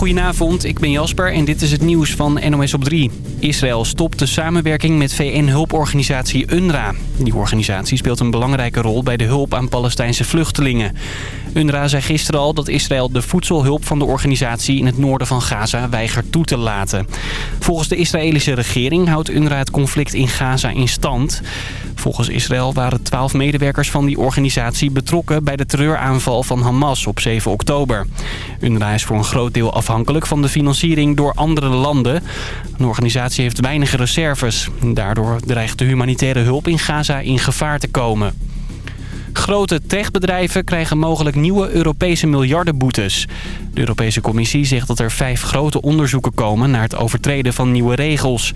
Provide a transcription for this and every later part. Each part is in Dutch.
Goedenavond, ik ben Jasper en dit is het nieuws van NOS op 3. Israël stopt de samenwerking met VN-hulporganisatie UNRWA. Die organisatie speelt een belangrijke rol bij de hulp aan Palestijnse vluchtelingen. UNRWA zei gisteren al dat Israël de voedselhulp van de organisatie in het noorden van Gaza weigert toe te laten. Volgens de Israëlische regering houdt UNRWA het conflict in Gaza in stand. Volgens Israël waren twaalf medewerkers van die organisatie betrokken bij de terreuraanval van Hamas op 7 oktober. UNRWA is voor een groot deel afhankelijk van de financiering door andere landen. De organisatie heeft weinig reserves. Daardoor dreigt de humanitaire hulp in Gaza in gevaar te komen. Grote techbedrijven krijgen mogelijk nieuwe Europese miljardenboetes. De Europese Commissie zegt dat er vijf grote onderzoeken komen naar het overtreden van nieuwe regels.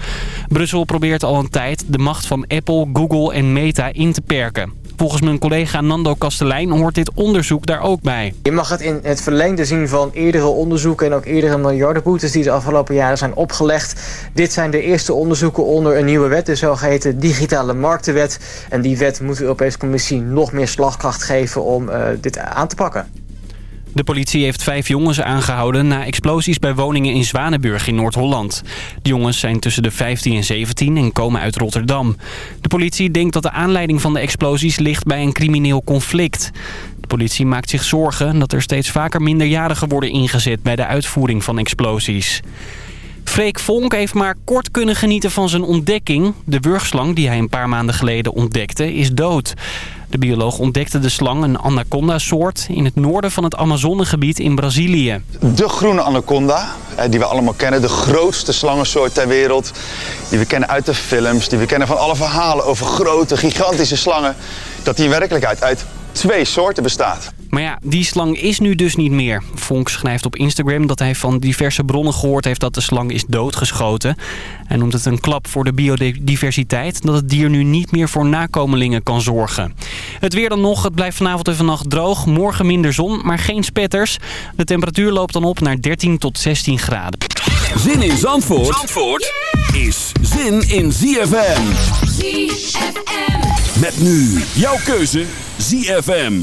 Brussel probeert al een tijd de macht van Apple, Google en Meta in te perken. Volgens mijn collega Nando Kastelein hoort dit onderzoek daar ook bij. Je mag het in het verlengde zien van eerdere onderzoeken... en ook eerdere miljardenboetes die de afgelopen jaren zijn opgelegd. Dit zijn de eerste onderzoeken onder een nieuwe wet, de zogeheten digitale marktenwet. En die wet moet de Europese Commissie nog meer slagkracht geven om uh, dit aan te pakken. De politie heeft vijf jongens aangehouden na explosies bij woningen in Zwanenburg in Noord-Holland. De jongens zijn tussen de 15 en 17 en komen uit Rotterdam. De politie denkt dat de aanleiding van de explosies ligt bij een crimineel conflict. De politie maakt zich zorgen dat er steeds vaker minderjarigen worden ingezet bij de uitvoering van explosies. Freek Vonk heeft maar kort kunnen genieten van zijn ontdekking. De wurgslang die hij een paar maanden geleden ontdekte is dood. De bioloog ontdekte de slang, een anaconda-soort, in het noorden van het Amazonegebied in Brazilië. De groene anaconda, die we allemaal kennen. De grootste slangensoort ter wereld. Die we kennen uit de films, die we kennen van alle verhalen over grote, gigantische slangen. Dat die in werkelijkheid uit twee soorten bestaat. Maar ja, die slang is nu dus niet meer. Vonk schrijft op Instagram dat hij van diverse bronnen gehoord heeft dat de slang is doodgeschoten. Hij noemt het een klap voor de biodiversiteit dat het dier nu niet meer voor nakomelingen kan zorgen. Het weer dan nog, het blijft vanavond en vannacht droog. Morgen minder zon, maar geen spetters. De temperatuur loopt dan op naar 13 tot 16 graden. Zin in Zandvoort, Zandvoort is zin in ZFM. ZFM. Met nu jouw keuze ZFM.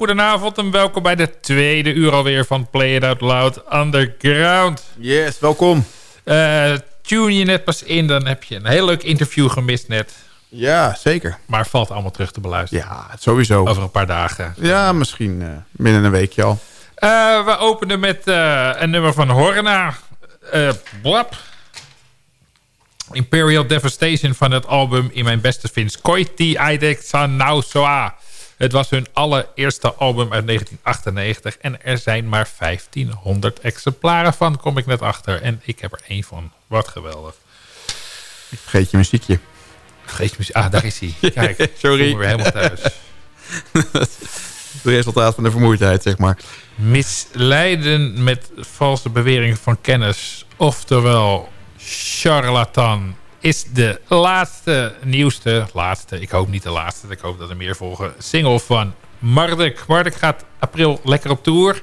Goedenavond en welkom bij de tweede uur alweer van Play It Out Loud Underground. Yes, welkom. Uh, tune je net pas in, dan heb je een heel leuk interview gemist net. Ja, zeker. Maar valt allemaal terug te beluisteren. Ja, sowieso. Over een paar dagen. Ja, misschien uh, binnen een weekje al. Uh, we openen met een nummer van Horna. blap. Imperial Devastation van het album In Mijn Beste Vins Koiti Aidek Sanau Soa. Het was hun allereerste album uit 1998 en er zijn maar 1500 exemplaren van, kom ik net achter. En ik heb er één van. Wat geweldig. Vergeet je muziekje. Vergeet je muziek. Ah, daar is hij. Kijk, sorry. weer helemaal thuis. het resultaat van de vermoeidheid, zeg maar. Misleiden met valse beweringen van kennis. Oftewel, charlatan is de laatste, nieuwste, laatste, ik hoop niet de laatste, ik hoop dat er meer volgen, single van Marduk. Marduk gaat april lekker op tour.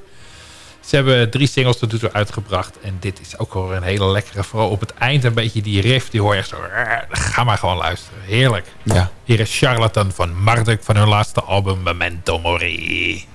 Ze hebben drie singles tot nu toe uitgebracht. En dit is ook wel een hele lekkere. Vooral op het eind een beetje die riff. Die hoor je echt zo. Ga maar gewoon luisteren. Heerlijk. Ja. Hier is Charlatan van Marduk van hun laatste album Memento Mori.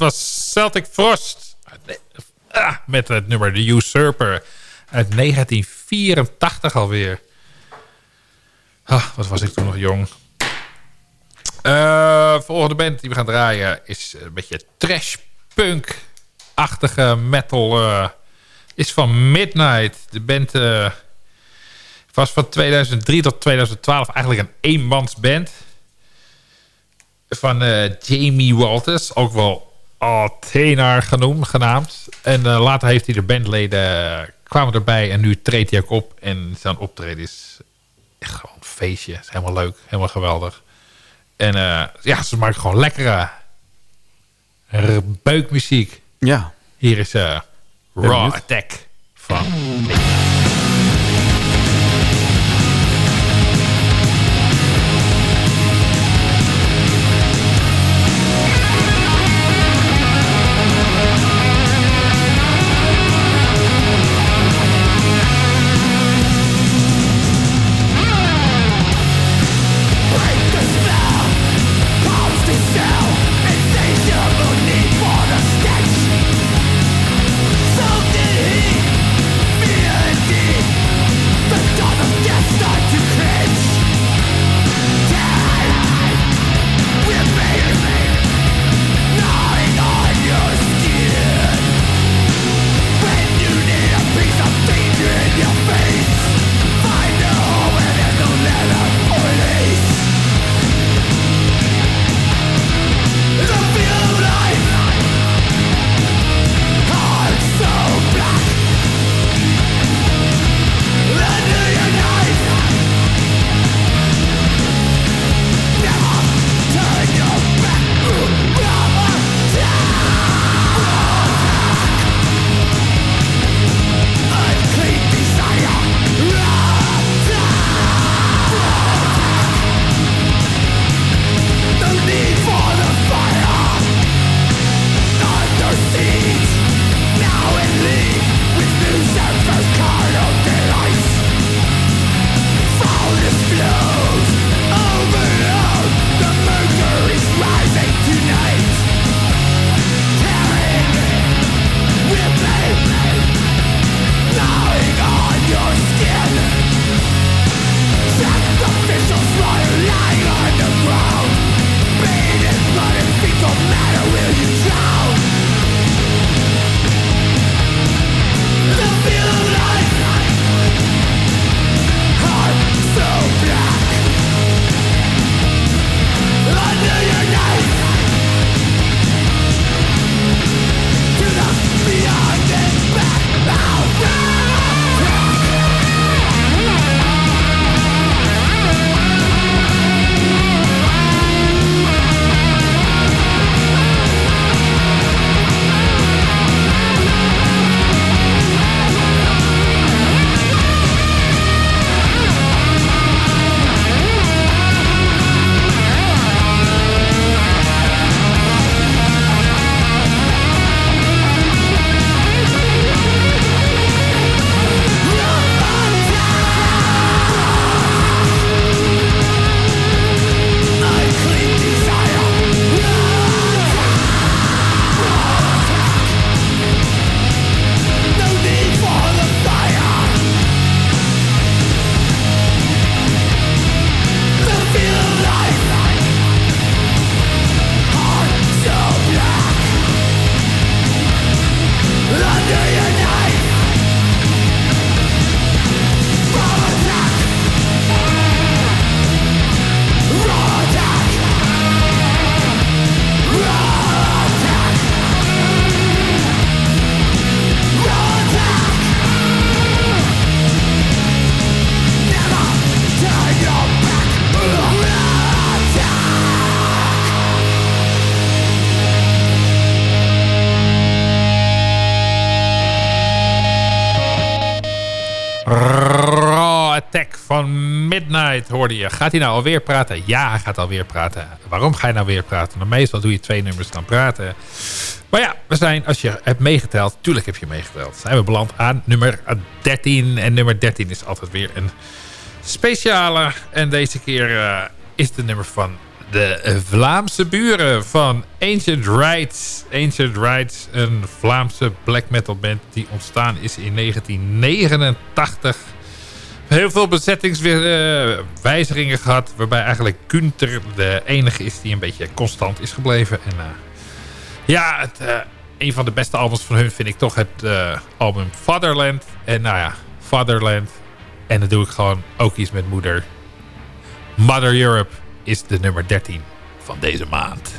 Was Celtic Frost. Ah, met het nummer The Usurper. Uit 1984 alweer. Ah, wat was ik toen nog jong. Uh, volgende band die we gaan draaien is een beetje trash punk-achtige metal. Uh, is van Midnight. De band uh, was van 2003 tot 2012 eigenlijk een eenmansband. Van Jamie Walters. Ook wel Athena genoemd, genaamd. En uh, later heeft hij de bandleden uh, kwamen erbij en nu treedt hij ook op. En zijn optreden is echt gewoon een feestje. is helemaal leuk, helemaal geweldig. En uh, ja, ze maken gewoon lekkere beukmuziek. Ja. Hier is Raw Attack van... Gaat hij nou alweer praten? Ja, hij gaat alweer praten. Waarom ga je nou weer praten? Nou, meestal doe je twee nummers dan praten. Maar ja, we zijn, als je hebt meegeteld, tuurlijk heb je meegeteld. Zijn we beland aan nummer 13. En nummer 13 is altijd weer een speciale. En deze keer uh, is de nummer van de Vlaamse buren van Ancient Rights. Ancient Rights, een Vlaamse black metal band die ontstaan is in 1989. Heel veel bezettingswijzigingen gehad. Waarbij eigenlijk Gunther de enige is die een beetje constant is gebleven. En uh, ja, het, uh, een van de beste albums van hun vind ik toch het uh, album Fatherland. En nou ja, Fatherland. En dan doe ik gewoon ook iets met moeder. Mother Europe is de nummer 13 van deze maand.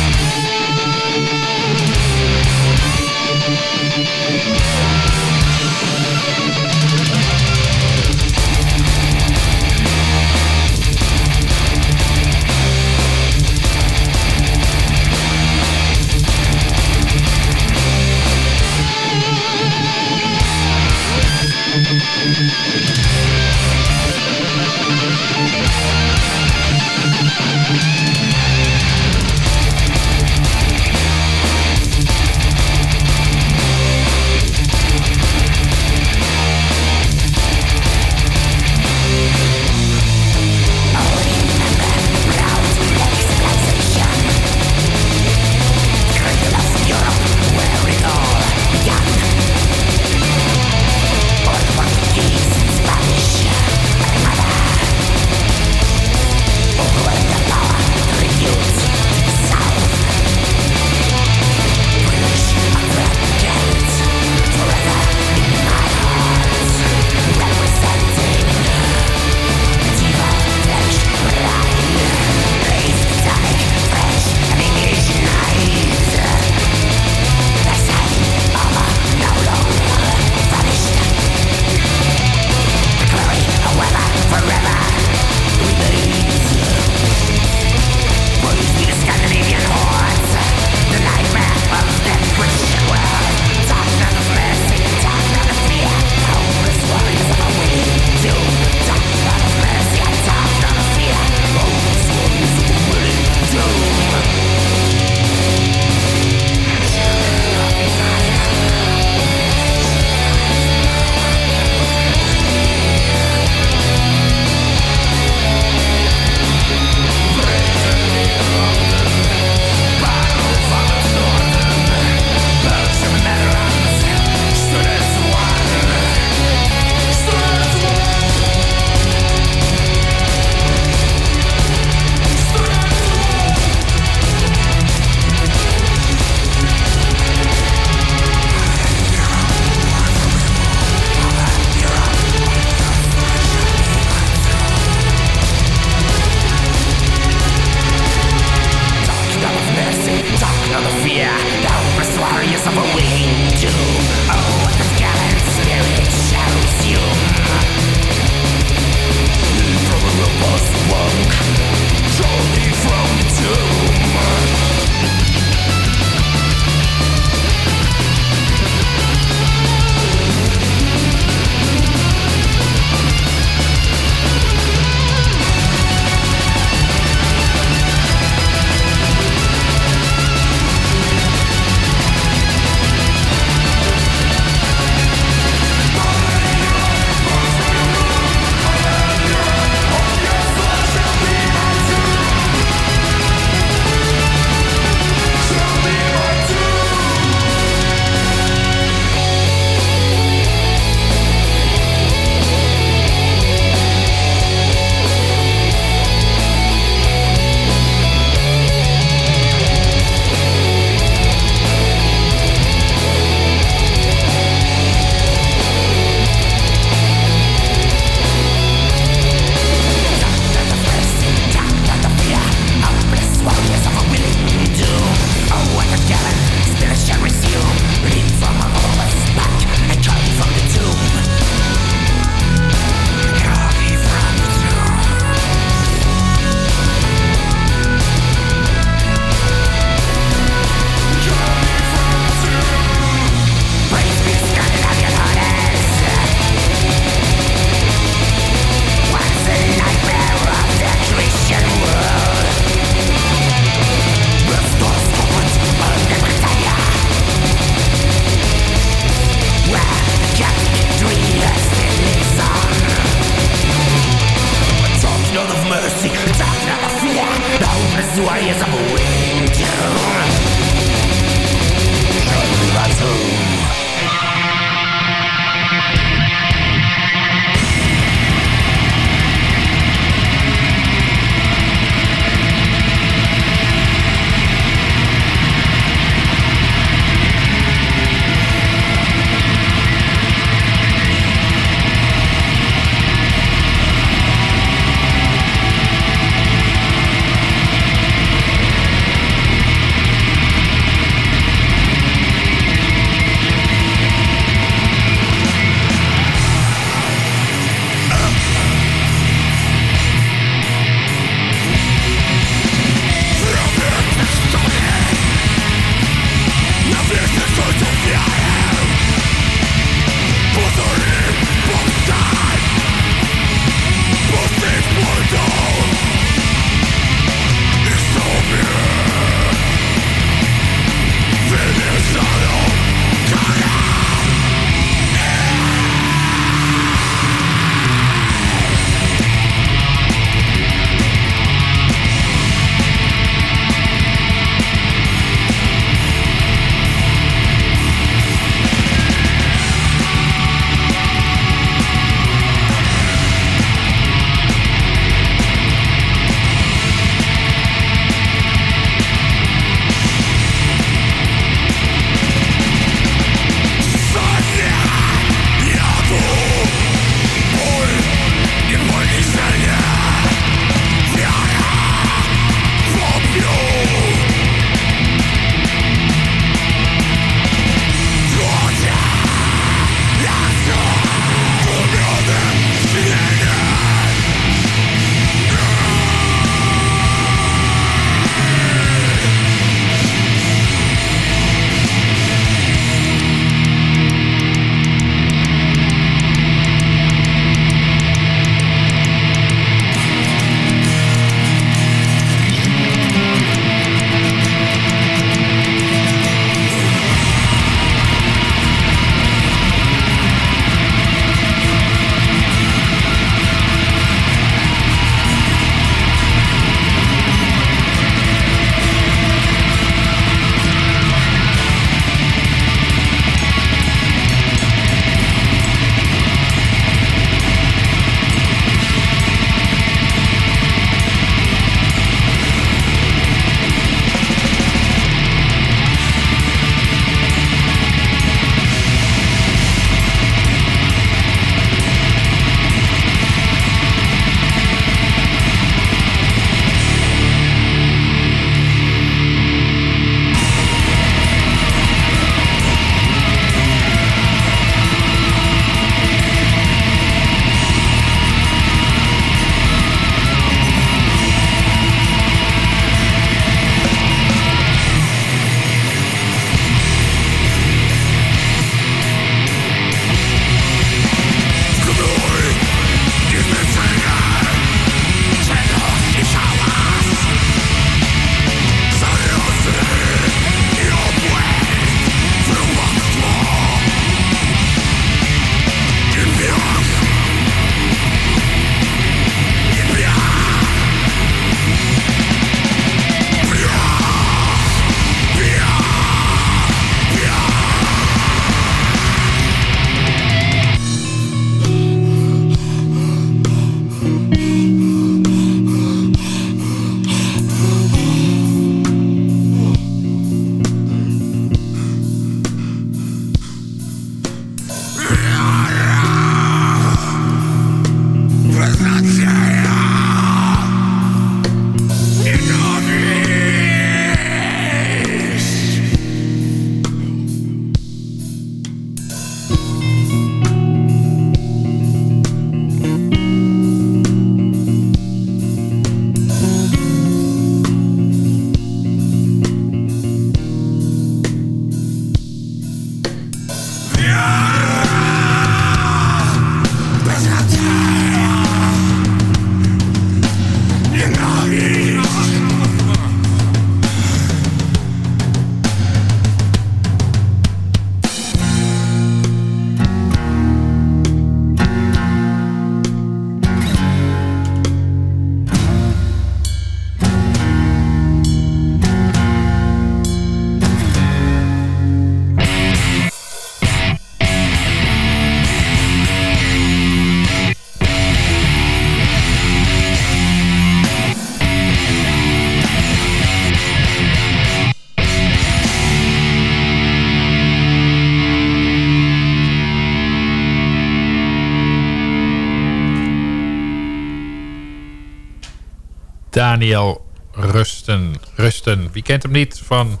Daniel Rusten. Rusten, wie kent hem niet van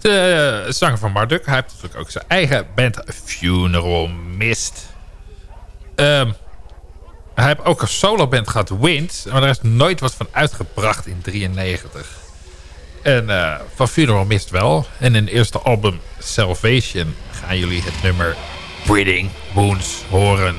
de zanger van Marduk. Hij heeft natuurlijk ook zijn eigen band Funeral Mist. Ehm, hij heeft ook een solo band gehad, Wind. Maar daar is nooit wat van uitgebracht in 93. En uh, van Funeral Mist wel. En in het eerste album Salvation gaan jullie het nummer Breeding Wounds horen.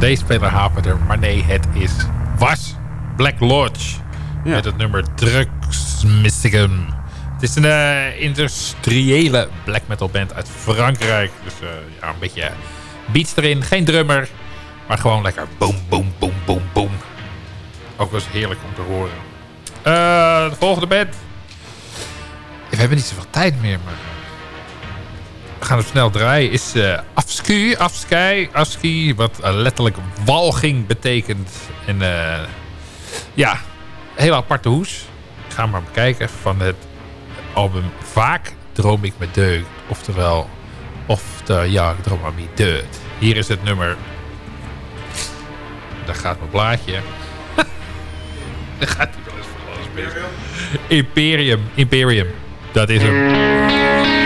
Cd-speler haperde. Maar nee, het is was Black Lodge. Ja. Met het nummer Drugs Mysticum. Het is een eh, industriële black metal band uit Frankrijk. Dus eh, ja, een beetje beats erin. Geen drummer. Maar gewoon lekker boom, boom, boom, boom, boom. Ook was heerlijk om te horen. Eh, de volgende band. We hebben niet zoveel tijd meer, maar... We gaan het snel draaien. Is eh Afsky, Afsky, Afsky, wat eh, letterlijk walging betekent. En eh, ja, hele aparte hoes. Ga maar bekijken van het album Vaak droom ik met deugd. Oftewel, of de, ja, ik droom aan me deugd. Hier is het nummer. Daar gaat mijn blaadje. Daar gaat hij wel eens van alles. Imperium, Imperium. Dat is hem.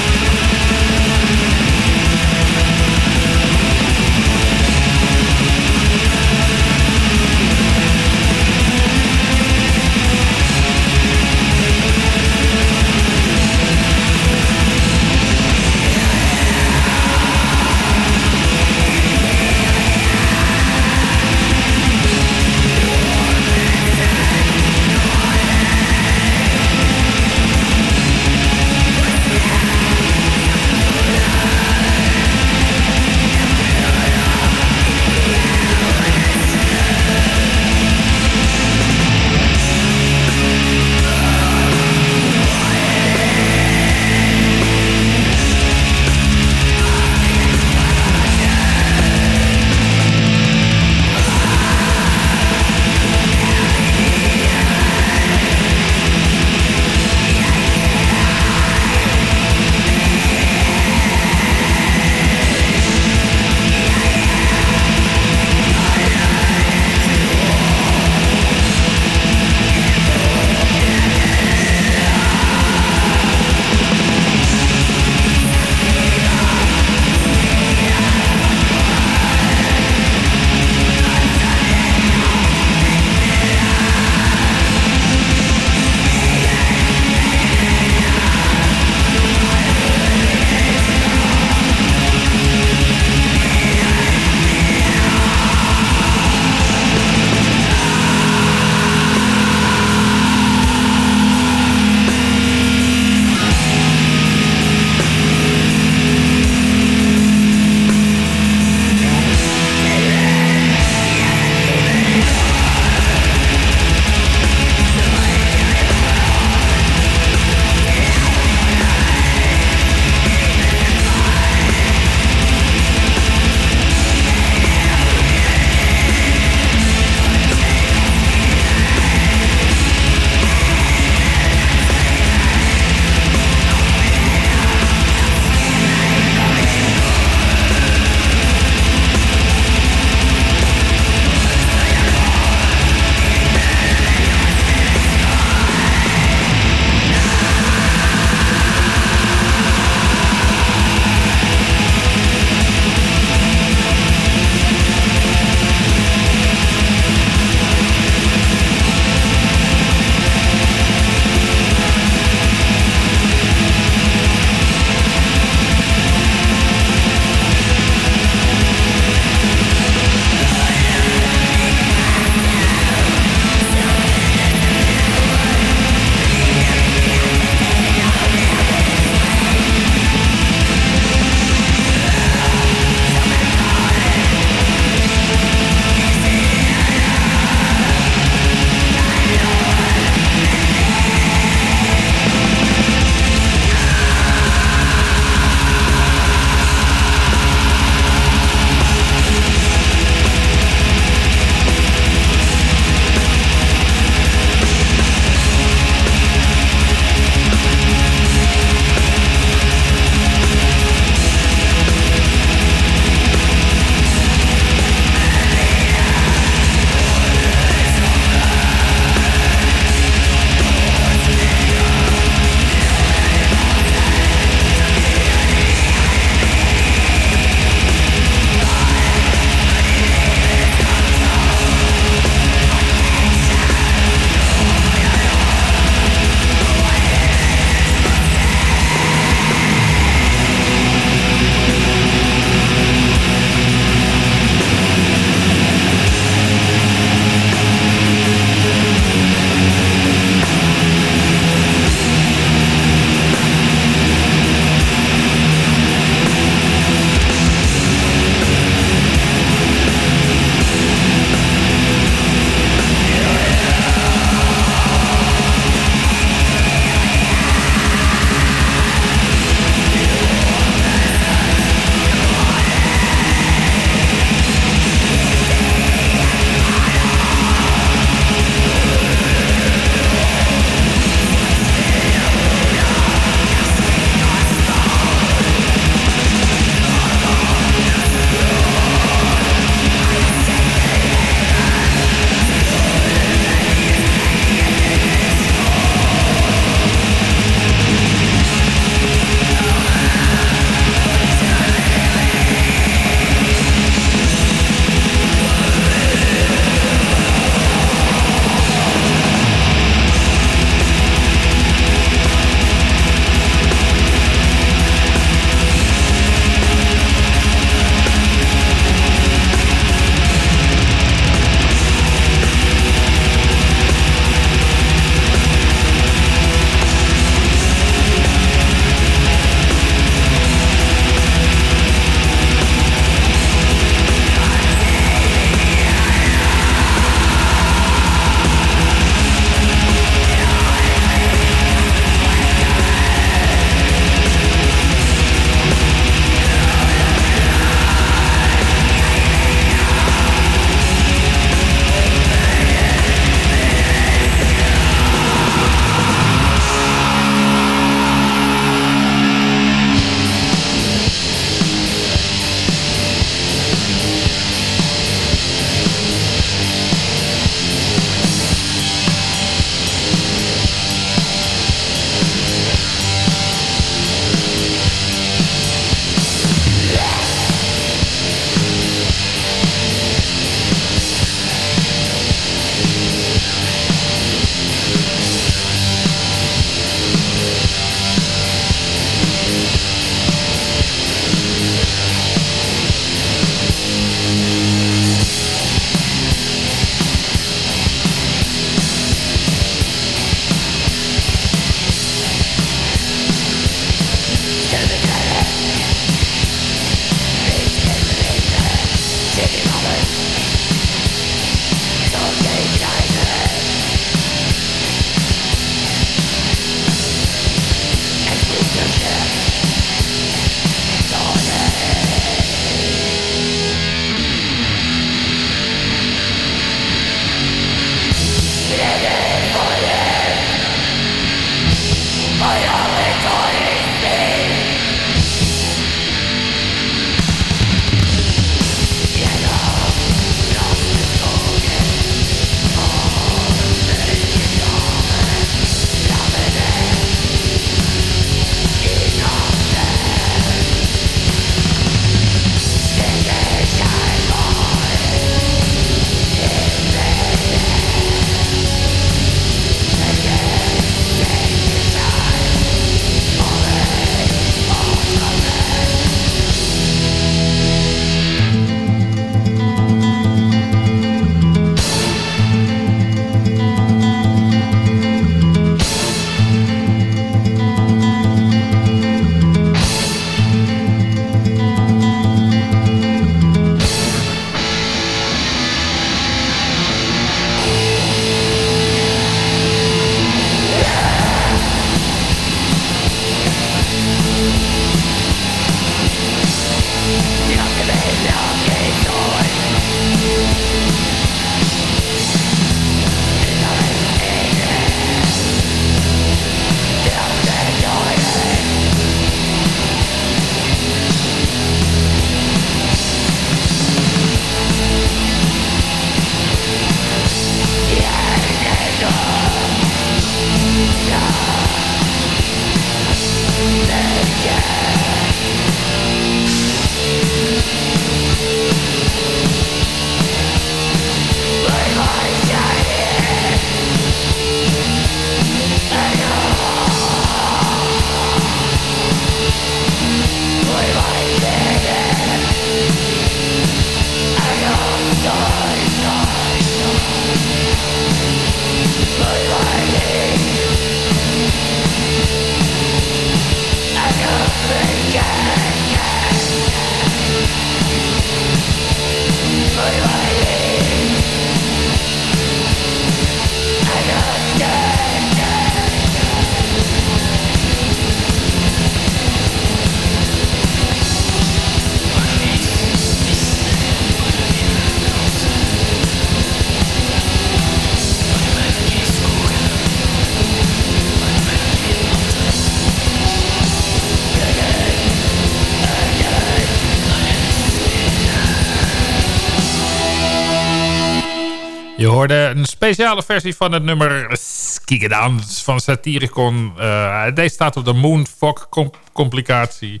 Hoorde een speciale versie van het nummer Skikkedans van Satyricon. Uh, deze staat op de Moonfog complicatie.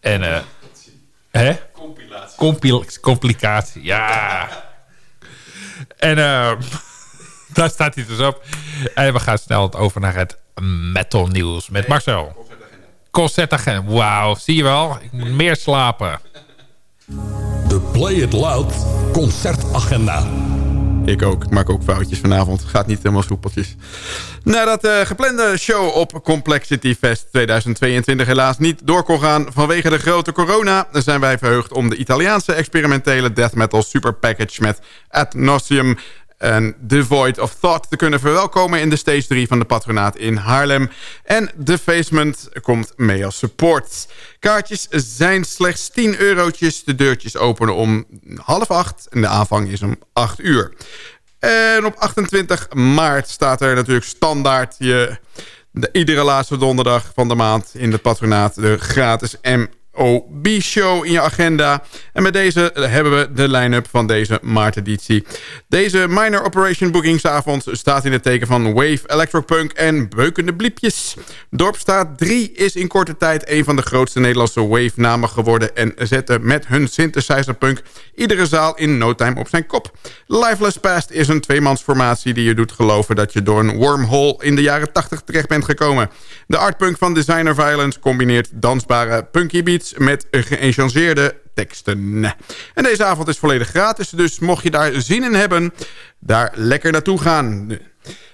En, uh, hè? Compilatie. Compil complicatie, ja. En uh, daar staat hij dus op. En we gaan snel over naar het metal nieuws met Marcel. Concertagenda. Wauw, zie je wel? Ik moet meer slapen. De Play It Loud concertagenda. Ik ook. Ik maak ook foutjes vanavond. Gaat niet helemaal soepeltjes. Nadat de geplande show op Complexity Fest 2022 helaas niet door kon gaan vanwege de grote corona... zijn wij verheugd om de Italiaanse experimentele death metal super package met Ad en The Void of Thought te kunnen verwelkomen in de stage 3 van de patronaat in Haarlem. En The Facement komt mee als support. Kaartjes zijn slechts 10 eurotjes. De deurtjes openen om half acht en de aanvang is om 8 uur. En op 28 maart staat er natuurlijk standaard je, de, iedere laatste donderdag van de maand in het patronaat de gratis M OB-show in je agenda. En met deze hebben we de line-up van deze maarteditie. Deze Minor Operation Bookingsavond staat in het teken van Wave, Electropunk en beukende bliepjes. Dorpstaat 3 is in korte tijd een van de grootste Nederlandse Wave-namen geworden... en zetten met hun synthesizerpunk iedere zaal in no time op zijn kop. Lifeless Past is een tweemansformatie die je doet geloven... dat je door een wormhole in de jaren 80 terecht bent gekomen. De artpunk van Designer Violence combineert dansbare punky beats met geënchangeerde teksten. En deze avond is volledig gratis, dus mocht je daar zin in hebben... daar lekker naartoe gaan.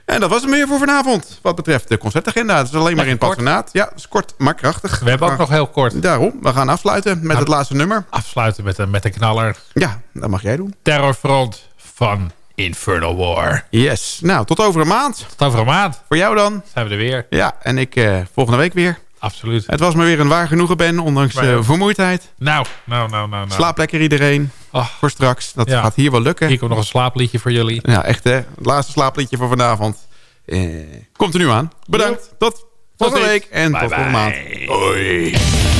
En dat was het meer voor vanavond. Wat betreft de concertagenda. Het is alleen maar in het patronaat. Ja, het is kort, maar krachtig. We hebben ook nog heel kort. Daarom. We gaan afsluiten met het laatste nummer. Afsluiten met een, met een knaller. Ja, dat mag jij doen. Terrorfront van Infernal War. Yes. Nou, tot over een maand. Tot over een maand. Voor jou dan. Zijn we er weer. Ja, en ik uh, volgende week weer. Absoluut. Het was me weer een waar genoegen, Ben, ondanks de uh, vermoeidheid. Nou, nou, nou, nou. nou. Slaap lekker iedereen. Oh. Voor straks. Dat ja. gaat hier wel lukken. Hier komt nog een slaapliedje voor jullie. Ja, echt hè. Het laatste slaapliedje voor vanavond. Eh, komt er nu aan. Bedankt. Tot volgende week. En bye tot volgende maand. Hoi.